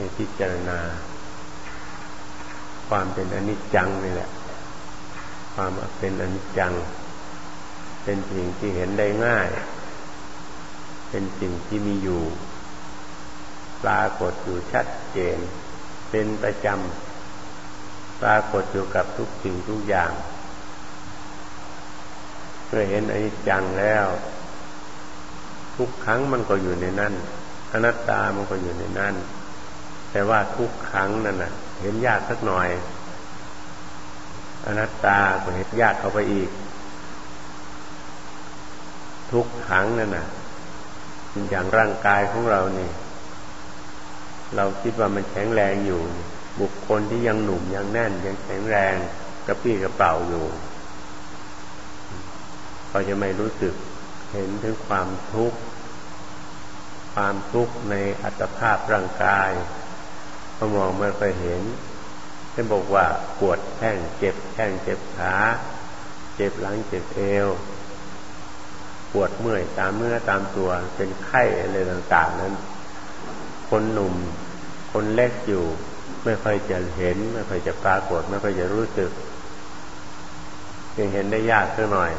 ให้พิจารณา ความเป็นอนิจจังนี่แหละ ความเป็นอนิจจัง เป็นสิ่งที่เห็นได้ง่าย เป็นสิ่งที่มีอยู่ปรากฏอยู่ชัดเจน เป็นประจำปรากฏอยู่กับทุกสิ่งทุกอย่างเมื่อเห็นอนิจจังแล้ว ทุกครั้งมันก็อยู่ในนั้นอนัตตามันก็อยู่ในนั้น แต่ว่าทุกครั้งนั่นนะเห็นยากสักหน่อย อนัตตาก็เห็นยากเข้าไปอีก ทุกครั้งนั่นน่ะอย่างร่างกายของเรานี่ เราคิดว่ามันแข็งแรงอยู่ บุคคลที่ยังหนุ่มยังแน่น ยังแข็งแรงกระปี้กระเป๋าอยู่ก็จะไม่รู้สึกเห็นถึงความทุกข์ ความทุกข์ในอัตภาพร่างกาย พอมองไม่เคยเห็นเช่นบอกว่าปวดแข้งเจ็บแข้งเจ็บขาเจ็บหลังเจ็บเอว ปวดเมื่อยตามเมื่อตามตัวเป็นไข้อะไรต่างๆนั้น คนหนุ่ม คนเล็กอยู่ ไม่ค่อยจะเห็น ไม่ค่อยจะปรากฏไม่ค่อยจะรู้สึกยังเห็นได้ยากเท่าหน่อย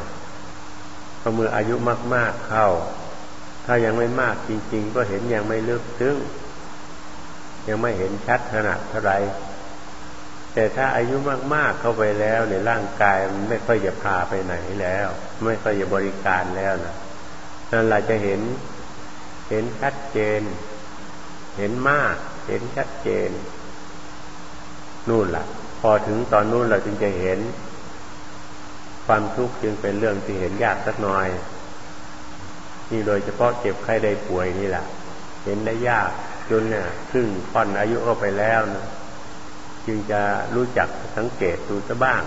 พอเมื่ออายุมาก ๆเข้า ถ้ายังไม่มากจริง ๆ ก็เห็นยังไม่ลึกซึ้ง ยังไม่เห็นชัดขนาดเท่าไรแต่ถ้าอายุมากๆเข้าไปแล้วในร่างกายมันไม่ค่อยจะพาไปไหนแล้ว ไม่ค่อยจะบริการแล้วนะนั่นเราจะเห็นเห็นชัดเจน เห็นมาก เห็นชัดเจน นู่นละ่ะ พอถึงตอนนู่นเราจึงจะเห็น ความทุกข์จึงเป็นเรื่องที่เห็นยากสักหน่อยนี่โดยเฉพาะเจ็บไข้ได้ป่วยนี่แหละเห็นได้ยาก จนเนี่ยครึ่งค่อนอายุเข้าไปแล้วนะจึงจะรู้จักสังเกตดูซะบ้าง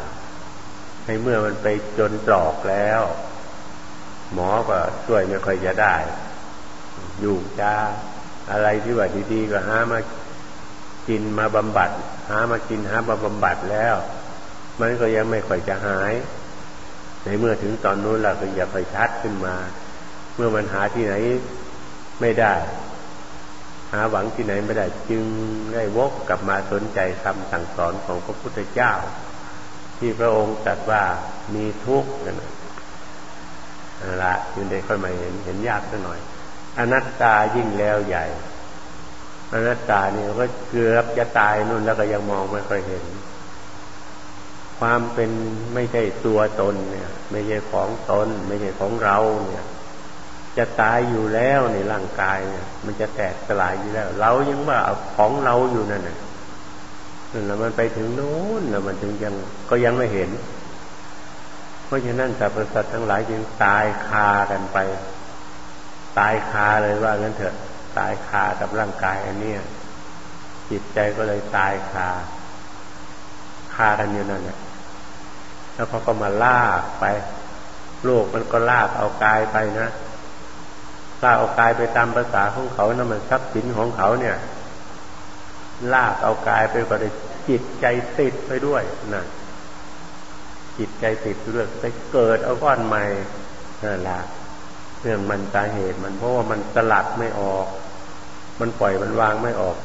ให้เมื่อมันไปจนตรอกแล้ว หมอก็ช่วยไม่ค่อยจะได้ อยู่จะอะไรที่ว่าดีๆก็หามากินมาบำบัด หามากินหามาบำบัดแล้ว มันก็ยังไม่ค่อยจะหาย ในเมื่อถึงตอนนู้นเราก็อย่าไปชัดขึ้นมา เมื่อมันหาที่ไหนไม่ได้ หาหวังที่ไหนไม่ได้จึงได้วกกลับมาสนใจคำสั่งสอนของพระพุทธเจ้า ที่พระองค์ตรัสว่ามีทุกข์นั่นละจึงได้ค่อยมาเห็นเห็นยากสักหน่อย อนัตตายิ่งแล้วใหญ่ อนัตตาเนี่ยก็เกือบจะตายนู่นแล้วก็ยังมองไม่ค่อยเห็น ความเป็นไม่ใช่ตัวตนเนี่ย ไม่ใช่ของตน ไม่ใช่ของเราเนี่ย จะตายอยู่แล้วในร่างกายเนี่ย มันจะแตกสลายอยู่แล้ว เรายังว่าเอาของเราอยู่นั่นน่ะแล้วมันไปถึงโน้นแล้วมันถึงยังก็ยังไม่เห็น เพราะฉะนั้นสรรพสัตว์ทั้งหลายจึงตายคากันไป ตายคาเลยว่างั้นเถอะ ตายคากับร่างกายอันเนี้ยจิตใจก็เลยตายคาคากันอยู่นั่นแหละแล้วเขาก็มาลากไป โลกมันก็ลากเอากายไปนะ ลาเอากายไปตามภาษาของเขานะมันทรัพย์สินของเขาเนี่ย ลากเอากายไปก็ได้จิตใจติดไปด้วยนะจิตใจติดด้วยไปเกิดเอาก้อนใหม่นั่นละเรื่องมันสาเหตุมันเพราะว่ามันสลัดไม่ออก มันปล่อยมันวางไม่ออก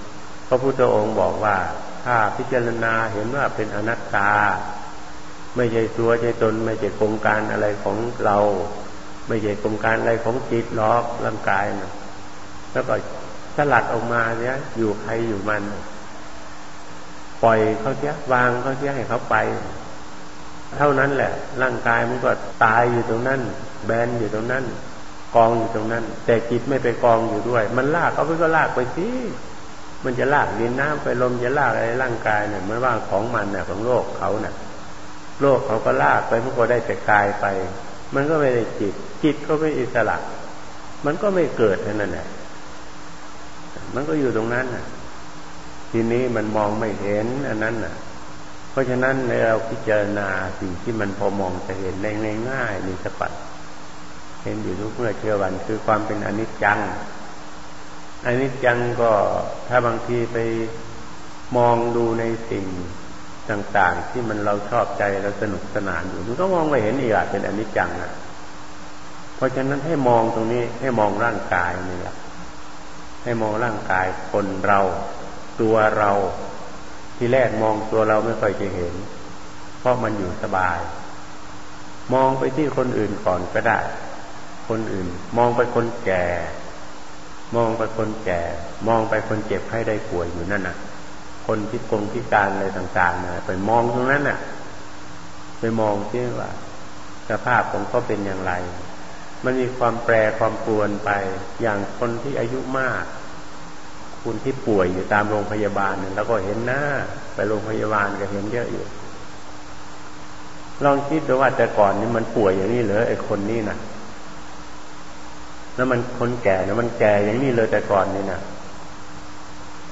พระพุทธองค์บอกว่า ถ้าพิจารณาเห็นว่าเป็นอนัตตา ไม่ใช่ตัวใช่ตนไม่ใช่โครงการอะไรของเรา ไม่ใช่กรมการอะไรของจิตหรอกร่างกายนะแล้วก็สลัดออกมาเนี่ยอยู่ใครอยู่มัน ปล่อยเขาเสียวางเขาเสียให้เขาไป เท่านั้นแหละ ร่างกายมันก็ตายอยู่ตรงนั้น แบนอยู่ตรงนั้น กองอยู่ตรงนั้น แต่จิตไม่ไปกองอยู่ด้วย มันลากเขาไปก็ลากไปสิมันจะลากดินน้ำไปลมจะลากอะไรร่างกายเนี่ยมันว่าของมันเนี่ยของโลกเขาเนี่ยโลกเขาก็ลากไปมันก็ได้แต่กายไป มันก็ไม่ได้จิต จิตก็ไม่อิสระ มันก็ไม่เกิดนั่นแหละมันก็อยู่ตรงนั้นน่ะทีนี้มันมองไม่เห็นอันนั้นน่ะเพราะฉะนั้นในเราพิจารณาสิ่งที่มันพอมองจะเห็นได้ง่ายๆมีสปัดเห็นอยู่ทุกเมื่อเชื่อวันคือความเป็นอนิจจังอนิจจังก็ถ้าบางทีไปมองดูในสิ่ง ต่างๆ ที่มันเราชอบใจเราสนุกสนานอยู่มันก็มองไม่เห็นอีกอะเป็นอนิจจังนะเพราะฉะนั้นให้มองตรงนี้ให้มองร่างกายนี่แหละให้มองร่างกายคนเรา ตัวเรา ที่แรกมองตัวเราไม่ค่อยจะเห็น เพราะมันอยู่สบาย มองไปที่คนอื่นก่อนก็ได้ คนอื่น มองไปคนแก่ มองไปคนแก่ มองไปคนเจ็บให้ได้ป่วยอยู่นั่นน่ะ คนพิกงพิการอะไรต่างๆนะไปมองตรงนั้นน่ะ ไปมองที่ว่า สภาพของเขาเป็นอย่างไร มันมีความแปรความปรวนไป อย่างคนที่อายุมาก คุณที่ป่วยอยู่ตามโรงพยาบาลเนี่ยแล้วก็เห็นหน้า ไปโรงพยาบาลก็เห็นเยอะอยู่ลองคิดดูว่าแต่ก่อนนี่มันป่วยอย่างนี้เหรอไอ้คนนี้นะแล้วมันคนแก่เนี่ยมันแก่อย่างนี้เลยแต่ก่อนนี่นะ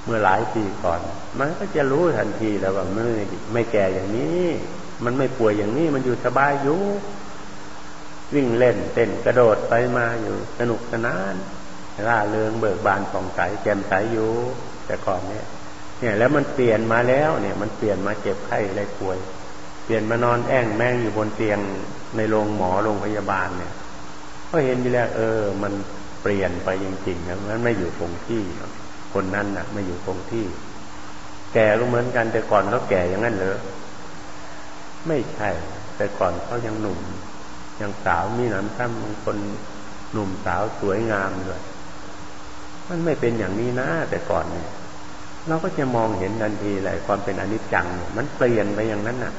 มื่อหลายปีก่อน มันก็จะรู้ทันทีแล้วว่าไม่ไม่แก่อย่างนี้ มันไม่ป่วยอย่างนี้ มันอยู่สบายอยู่วิ่งเล่นเต้นกระโดดไปมาอยู่สนุกสนานร่าเริงเบิกบานผ่องใสแจ่มใสอยู่แต่ก่อนเนี่ย เนี่ย แล้วมันเปลี่ยนมาแล้ว เนี่ย มันเปลี่ยนมาเจ็บไข้อะไรป่วย เปลี่ยนมานอนแอ่งแม่งอยู่บนเตียงในโรงหมอโรงพยาบาลเนี่ยก็เห็นอยู่แล้ว เออ มันเปลี่ยนไปจริงๆนะมันไม่อยู่คงที่ คนนั้นนะไม่อยู่คงที่ แก่ก็เหมือนกันแต่ก่อนเขาแก่อย่างนั้นเหรอไม่ใช่ แต่ก่อนเขายังหนุ่ม ยังสาวมีหนำซ้ำบางคนหนุ่มสาวสวยงามเลยมันไม่เป็นอย่างนี้นะ แต่ก่อนเนี่ยเราก็จะมองเห็นทันทีเลยความเป็นอนิจจังมันเปลี่ยนไปอย่างนั้นน่ะ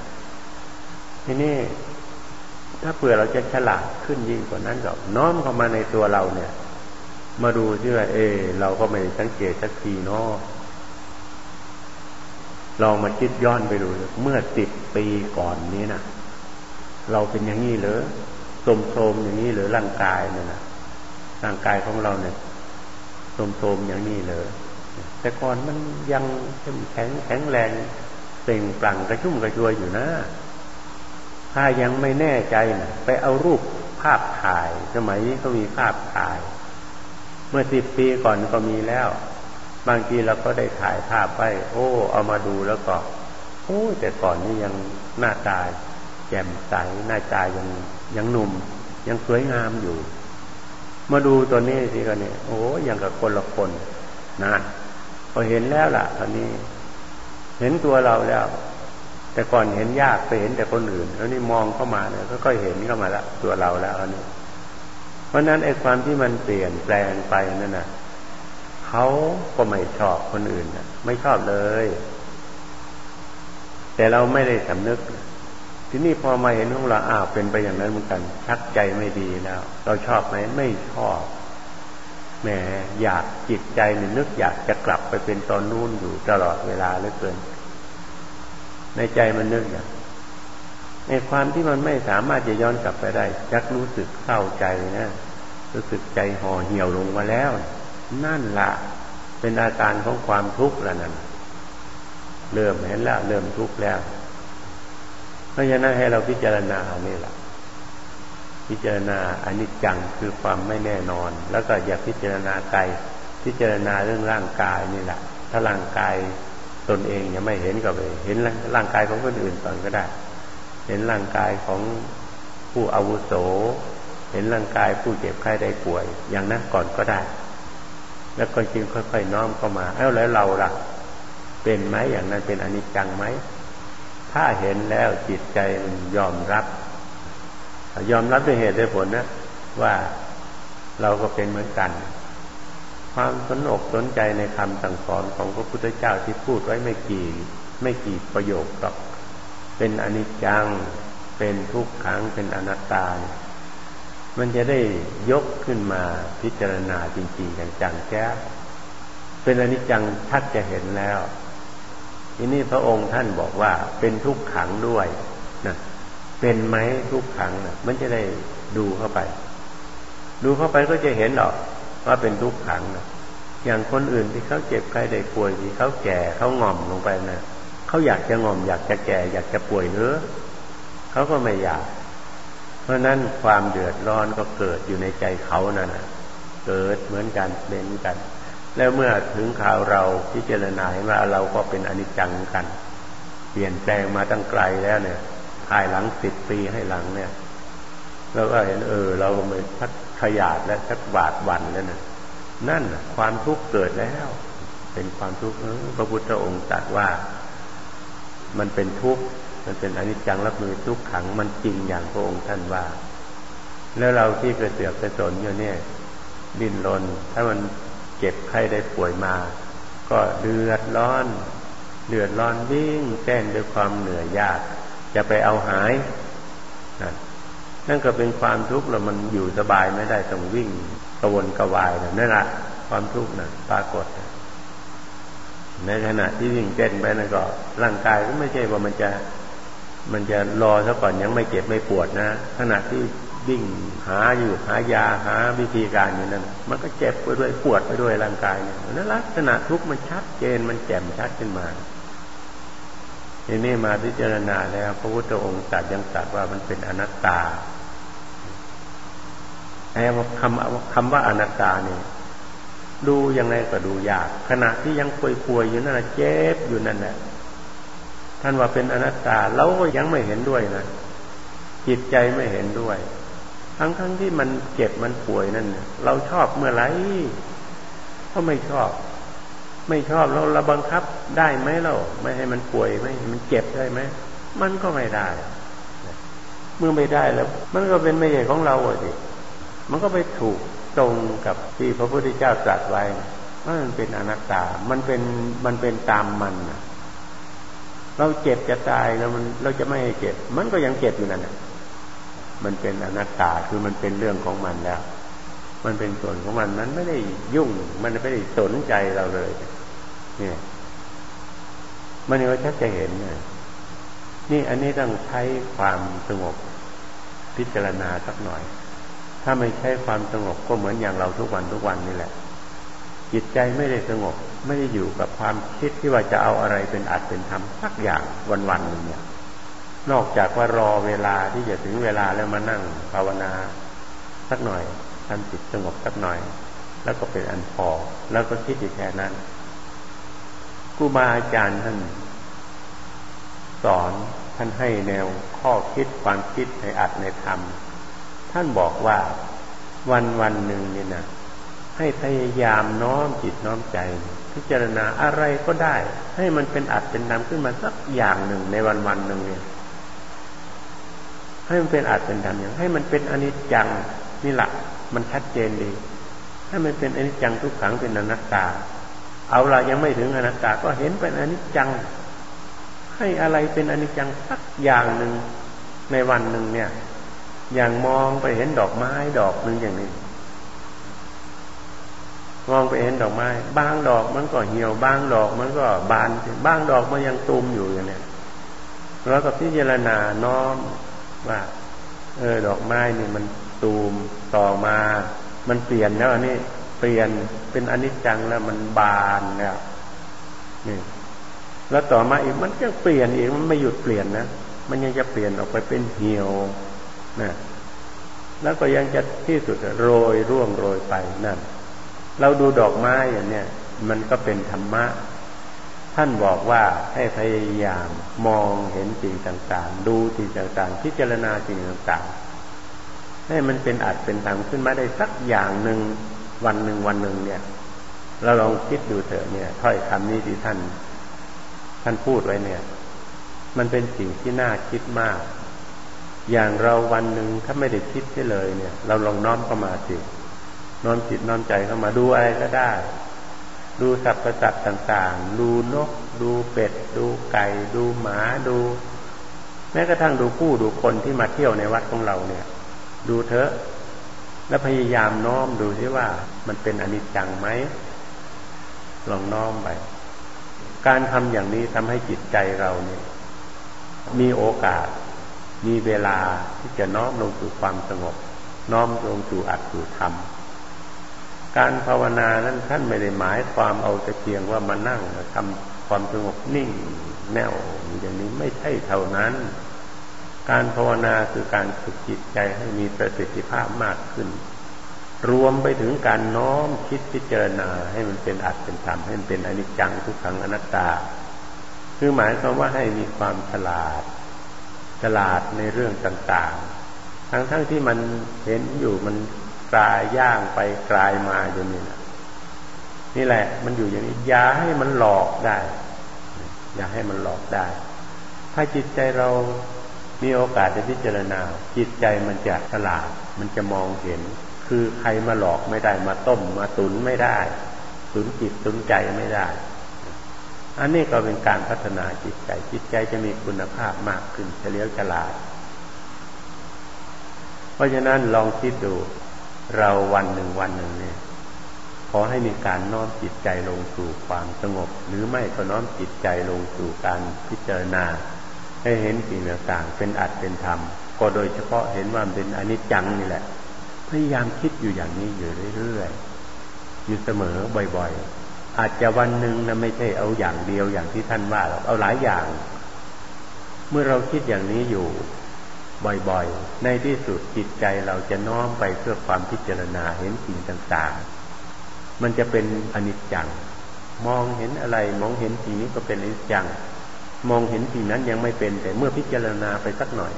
ทีนี้ถ้าเผื่อเราจะฉลาดขึ้นยิ่งกว่านั้นก็น้อมเข้ามาในตัวเราเนี่ย มาดูที่ว่าเออเราก็ไม่สังเกตสักทีเนาะลองมาคิดย้อนไปดู เมื่อสิบปีก่อนนี้นะเราเป็นอย่างนี้เหรอโทมอย่างนี้หรือร่างกายเนี่ยนะร่างกายของเราเนี่ยโทมอย่างนี้เลยแต่ก่อนมันยังแข็งแข็งแรงเป่งปลั่งกระชุ่มกระชวยอยู่นะ ถ้ายังไม่แน่ใจนะไปเอารูปภาพถ่าย สมัยนี้เขามีภาพถ่าย เมื่อสิบปีก่อนก็มีแล้ว บางทีเราก็ได้ถ่ายภาพไปโอ้ เอามาดูแล้วก็ โอ้ แต่ก่อนนี้ยังหน้าตาแจ่มใสหน้าตายังยังหนุ่ม ยังสวยงามอยู่ มาดูตัวนี้สิกันเนี่ยโอ้ยังกับคนละคนนะพอเห็นแล้วล่ะตอนนี้ เห็นตัวเราแล้ว แต่ก่อนเห็นยากไปเห็นแต่คนอื่น แล้วนี่มองเข้ามาเนี่ยก็เห็นเข้ามาละตัวเราแล้วอันนี้ เพราะนั้นไอ้ความที่มันเปลี่ยนแปลงไปนั่นน่ะเขาก็ไม่ชอบคนอื่นนะไม่ชอบเลย แต่เราไม่ได้สำนึก ทีนี้พอมาเห็นของเราอ้าวเป็นไปอย่างนั้นเหมือนกัน ชักใจไม่ดีแล้ว เราชอบไหมไม่ชอบแหมอยากจิตใจนนึกอยากจะกลับไปเป็นตอนนู้นอยู่ตลอดเวลาเหลือเกิน ในใจมันนึกอย่าง ในความที่มันไม่สามารถจะย้อนกลับไปได้จักรู้สึกเศร้าใจนะรู้สึกใจห่อเหี่ยวลงมาแล้ว นั่นละเป็นอาการของความทุกข์แล้วนั่นเริ่มเห็นแล้วเริ่มทุกข์แล้ว เพราะฉะนั้นให้เราพิจารณาเนี่แหละพิจารณาอนิจจังคือความไม่แน่นอน แล้วก็อย่าพิจารณาไกลพิจารณาเรื่องร่างกายนี่แหละถ้าร่างกายตนเองยังไม่เห็นก็ไปเห็นร่างกายของคนอื่นก่อนก็ได้ เห็นร่างกายของผู้อาวุโส เห็นร่างกายผู้เจ็บไข้ได้ป่วย อย่างนั้นก่อนก็ได้ แล้วก็จึงค่อยๆน้อมเข้ามา เอ้าแล้วเราล่ะ เป็นไหมอย่างนั้นเป็นอนิจจังไหม ถ้าเห็นแล้วจิตใจมันยอมรับ ยอมรับด้วยเหตุด้วยผลนะว่าเราก็เป็นเหมือนกัน ความสนอกสนใจในคำสั่งสอนของพระพุทธเจ้าที่พูดไว้ไม่กี่ ไม่กี่ประโยคหรอก เป็นอนิจจัง เป็นทุกขัง เป็นอนัตตา มันจะได้ยกขึ้นมาพิจารณาจริงๆอย่างจังแก้เป็นอนิจจังทักจะเห็นแล้ว ทีนี้พระองค์ท่านบอกว่า เป็นทุกขังด้วยนะเป็นไหมทุกขังนะมันจะได้ดูเข้าไป ดูเข้าไปก็จะเห็นหรอกว่าเป็นทุกขังนะอย่างคนอื่นที่เขาเจ็บใครได้ป่วยที่เขาแก่เขาง่อมลงไปนะ เขาอยากจะงอมอยากจะแก่ อยากจะป่วยเนื้อเขาก็ไม่อยาก เพราะนั้นความเดือดร้อนก็เกิดอยู่ในใจเขานั่นนะเกิดเหมือนกันเป็นกัน แล้วเมื่อถึงข่าวเราพิจารณาเห็นว่าเราก็เป็นอนิจจังกัน เปลี่ยนแปลงมาตั้งไกลแล้วเนี่ยภายหลังสิบปีให้หลังเนี่ยเราก็เห็นเออ เราเหมือนชักขยาดและชักบาดวันแล้วนะนั่นความทุกข์เกิดแล้ว เป็นความทุกข์พระพุทธองค์ตรัสว่า มันเป็นทุกข์ มันเป็นอนิจจังรับมือทุกขัง มันจริงอย่างพระองค์ท่านว่า แล้วเราที่กระเสือกกระสนอยู่เนี่ย ดิ้นรน ถ้ามันเจ็บไข้ได้ป่วยมา ก็เดือดร้อน เดือดร้อนวิ่งแจ้งด้วยความเหนื่อยยาก จะไปเอาหายนั่นก็เป็นความทุกข์แล้วมันอยู่สบายไม่ได้ต้องวิ่งกระวนกระวายนั่นแหละความทุกข์นะปรากฏ ในขณะที่วิ่งเต้นไปนั่นก็ร่างกายก็ไม่ใช่ว่ามันจะ มันจะรอซะก่อนยังไม่เจ็บไม่ปวดนะ ขณะที่วิ่งหาอยู่หายาหาวิธีการอยู่นั้นมันก็เจ็บไปด้วยปวดไปด้วยร่างกายเนี่ยนั้นลักษณะทุกข์มันชัดเจนมันแจ่มชัดขึ้นมาทีนี้มาพิจารณาแล้วพระพุทธองค์ตรัสยังตรัสว่ามันเป็นอนัตตาไอ้คำคำว่าอนัตตาเนี่ย ดูยังไงก็ดูยาก ขณะที่ยังป่วยๆอยู่นั่นแหละเจ็บอยู่นั่นแหละท่านว่าเป็นอนัตตาเราก็ยังไม่เห็นด้วยนะจิตใจไม่เห็นด้วย ทั้งทั้งที่มันเจ็บมันป่วยนั่นเราชอบเมื่อไหร่ก็ไม่ชอบ ไม่ชอบเราเราบังคับได้ไหมเราไม่ให้มันป่วยไม่ให้มันเจ็บได้ไหมมันก็ไม่ได้ เมื่อไม่ได้แล้ว มันก็เป็นไม่ใช่ของเราสิมันก็ไปถูก ตรงกับที่พระพุทธเจ้าตรัสไว้มันเป็นอนัตตา มันเป็นมันเป็นตามมันเราเจ็บจะตายแล้วมันเราจะไม่ให้เจ็บ มันก็ยังเจ็บอยู่นั่นแหละมันเป็นอนัตตาคือมันเป็นเรื่องของมันแล้ว มันเป็นส่วนของมันมันไม่ได้ยุ่ง มันไม่ได้สนใจเราเลย เนี่ย มันก็ชัดจะเห็นเนี่ยนี่อันนี้ต้องใช้ความสงบพิจารณาสักหน่อย ถ้าไม่ใช้ความสงบก็เหมือนอย่างเราทุกวันทุกวันนี่แหละ จิตใจไม่ได้สงบ ไม่ได้อยู่กับความคิดที่ว่าจะเอาอะไรเป็นอัดเป็นทำสักอย่างวันวันหนึ่งเนี่ย นอกจากว่ารอเวลาที่จะถึงเวลาแล้วมานั่งภาวนาสักหน่อยทำจิตสงบสักหน่อย แล้วก็เป็นอันพอ แล้วก็คิดอยู่แค่นั้นครูบาอาจารย์ท่านสอนท่านให้แนวข้อคิดความคิดในอัดในธรรม ท่านบอกว่าวันวันหนึ่งเนี่ยนะให้พยายามน้อมจิตน้อมใจ พิจารณาอะไรก็ได้ ให้มันเป็นอัดเป็นนำขึ้นมาสักอย่างหนึ่งในวันวันหนึ่งเนี่ย ให้มันเป็นอาจเป็นธรรมอย่าง ให้มันเป็นอนิจจังนี่แหละมันชัดเจนดีให้มันเป็นอนิจจังทุกขังเป็นอนัตตา เอาละยังไม่ถึงอนัตตาก็เห็นเป็นอนิจจัง ให้อะไรเป็นอนิจจังสักอย่างหนึ่งในวันหนึ่งเนี่ย อย่างมองไปเห็นดอกไม้ดอกหนึ่งอย่างนี้มองไปเห็นดอกไม้ บางดอกมันก็เหี่ยวบางดอกมันก็บานบางดอกมันยังตูมอยู่อย่างเนี้ยแล้วก็พิจารณาน้อมว่าเออดอกไม้นี่มันตูมต่อมา มันเปลี่ยนแล้วอันนี้เปลี่ยนเป็นอนิจจังแล้วมันบานแล้วนี่แล้วต่อมาอีกมันยังเปลี่ยนอีกมันไม่หยุดเปลี่ยนนะมันยังจะเปลี่ยนออกไปเป็นเหี่ยว นะแล้วก็ยังจะที่สุดโรยร่วงโรยไปนั่นเราดูดอกไม้อย่างเนี้ยมันก็เป็นธรรมะ ท่านบอกว่าให้พยายามมองเห็นสิ่งต่างๆ ดูสิ่งต่างๆ พิจารณาสิ่งต่างๆ ให้มันเป็นอัดเป็นธรรมขึ้นมาได้สักอย่างหนึ่งวันหนึ่งวันหนึ่งเนี่ยเราลองคิดดูเถอะเนี่ยถ้อยคำนี้ที่ท่าน ท่านพูดไว้เนี่ย มันเป็นสิ่งที่น่าคิดมาก อย่างเราวันหนึ่งถ้าไม่ได้คิดเลยเนี่ย เราลองน้อมเข้ามาสิน้อมจิตน้อมใจเข้ามาดูอะไรก็ได้ ดูสัตว์ประสัตต่างๆ ดูนก ดูเป็ด ดูไก่ ดูหมาดู แม้กระทั่งดูผู้ดูคนที่มาเที่ยวในวัดของเราเนี่ย ดูเถอะ แล้วพยายามน้อมดูซิว่ามันเป็นอนิจจังไหมลองน้อมไป การทำอย่างนี้ทำให้จิตใจเราเนี่ย มีโอกาส มีเวลาที่จะน้อมลงสู่ความสงบ น้อมลงสู่อัตสู่ธรรม การภาวนานั้นท่านไม่ได้หมายความเอาแต่เพียงว่ามานั่งทำความสงบนิ่งแน่วอย่างนี้ไม่ใช่เท่านั้น การภาวนาคือการฝึกจิตใจให้มีประสิทธิภาพมากขึ้น รวมไปถึงการน้อมคิดพิจารณาให้มันเป็นอัตเป็นธรรมให้มันเป็นอนิจจังทุกขังอนัตตา คือหมายความว่าให้มีความฉลาด ฉลาดในเรื่องต่างๆ ทั้งๆทที่มันเห็นอยู่มันกลายย่างไปกลายมาอยู่นี่นะนี่แหละ มันอยู่อย่างนี้อย่าให้มันหลอกได้ อย่าให้มันหลอกได้ ถ้าจิตใจเรามีโอกาสจะพิจารณา จิตใจมันจะฉลาด มันจะมองเห็น คือใครมาหลอกไม่ได้มาต้มมาตุนไม่ได้ตุนจิตตุนใจไม่ได้ อันนี้ก็เป็นการพัฒนาจิตใจ จิตใจจะมีคุณภาพมากขึ้นเฉลียวฉลาด เพราะฉะนั้นลองคิดดูเราวันหนึ่งวันหนึ่งเนี่ยขอให้มีการน้อมจิตใจลงสู่ความสงบ หรือไม่ก็น้อมจิตใจลงสู่การพิจารณา ให้เห็นสิ่งต่างๆเป็นอัตเป็นธรรม ก็โดยเฉพาะเห็นว่าเป็นอนิจจังนี่แหละ พยายามคิดอยู่อย่างนี้อยู่เรื่อยๆอยู่เสมอบ่อยๆ อาจจะวันหนึ่งนะไม่ใช่เอาอย่างเดียวอย่างที่ท่านว่าเราเอาหลายอย่าง เมื่อเราคิดอย่างนี้อยู่บ่อยๆ ในที่สุดจิตใจเราจะน้อมไปเพื่อความพิจารณาเห็นสิ่งต่างๆ มันจะเป็นอนิจจัง มองเห็นอะไรมองเห็นสิ่งนี้ก็เป็นอนิจจัง มองเห็นสิ่งนั้นยังไม่เป็น แต่เมื่อพิจารณาไปสักหน่อย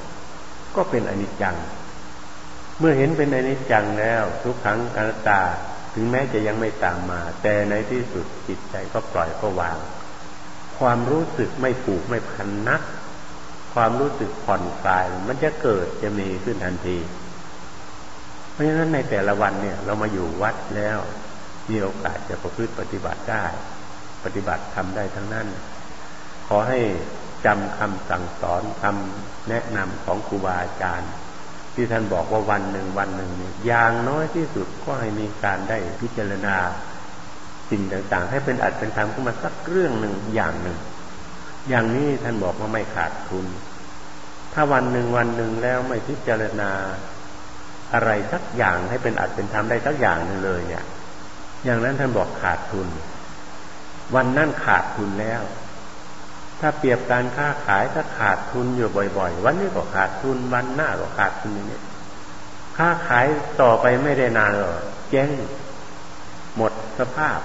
ก็เป็นอนิจจัง เมื่อเห็นเป็นอนิจจังแล้ว ทุกครั้งอนัตตา ถึงแม้จะยังไม่ตามมา แต่ในที่สุดจิตใจก็ปล่อยก็วาง ความรู้สึกไม่ผูกไม่พันนัก ความรู้สึกผ่อนคลาย มันจะเกิดจะมีขึ้นทันที เพราะฉะนั้นในแต่ละวันเนี่ย เรามาอยู่วัดแล้วมีโอกาสจะประพฤติปฏิบัติได้ ปฏิบัติทำได้ทั้งนั้น ขอให้จำคำสั่งสอนคำแนะนำของครูบาอาจารย์ ที่ท่านบอกว่าวันหนึ่งวันหนึ่งเนี่ยอย่างน้อยที่สุดก็ให้มีการได้พิจารณาสิ่งต่างๆ ให้เป็นอัดเป็นธรรมขึ้นมาสักเรื่องหนึ่งอย่างหนึ่ง อย่างนี้ท่านบอกว่าไม่ขาดทุน ถ้าวันหนึ่งวันหนึ่งแล้วไม่พิจารณาอะไรสักอย่างให้เป็นอัดเป็นธรรมได้สักอย่างหนึ่งเลย เนี่ย อย่างนั้นท่านบอกขาดทุน วันนั้นขาดทุนแล้ว ถ้าเปรียบการค้าขายถ้าขาดทุนอยู่บ่อยๆ วันนี้ก็ขาดทุนวันหน้าก็ขาดทุนอย่างนี้ค้าขายต่อไปไม่ได้นานหรอกเจ๊งหมดสภาพ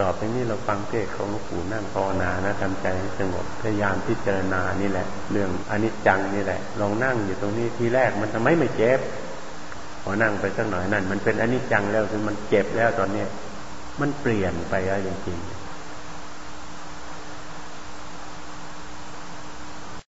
ต่อไปนี้เราฟังเทศของหลวงปู่นั่งภาวนานะทำใจให้สงบพยายามพิจารณานี่แหละ เรื่องอนิจจังนี่แหละลองนั่งอยู่ตรงนี้ทีแรกมันทำไมไม่เจ็บพอนั่งไปสักหน่อยนั่น มันเป็นอนิจจังแล้วคือมันเจ็บแล้วตอนนี้มันเปลี่ยนไปแล้วจริงๆ